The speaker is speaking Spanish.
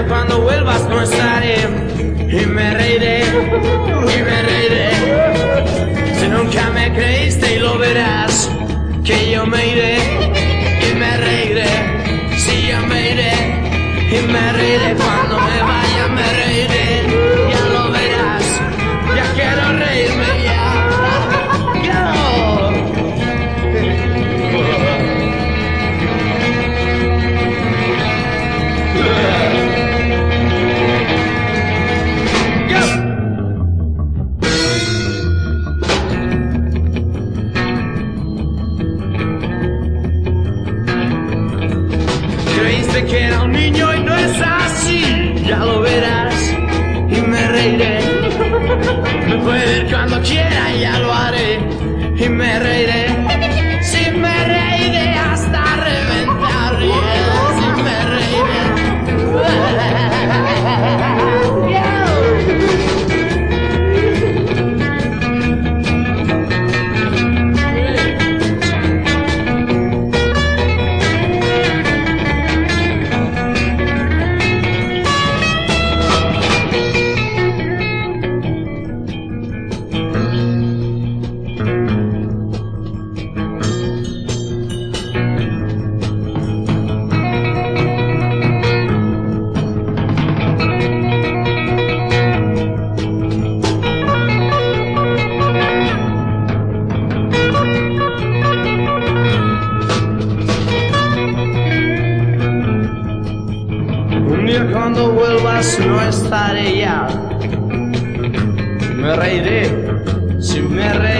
cuando vuelvas no estaré y me reiré, y me reiré. Si nunca me creíste y lo verás, que yo me iré y me reiré. Si yo me iré y me reiré Que era un niño y no es así, ya lo verás y me reiré. Me puede ir cuando quiera y ya lo haré y me reiré. cuando vuelvas no estaré ya. Me reiré si me reiré.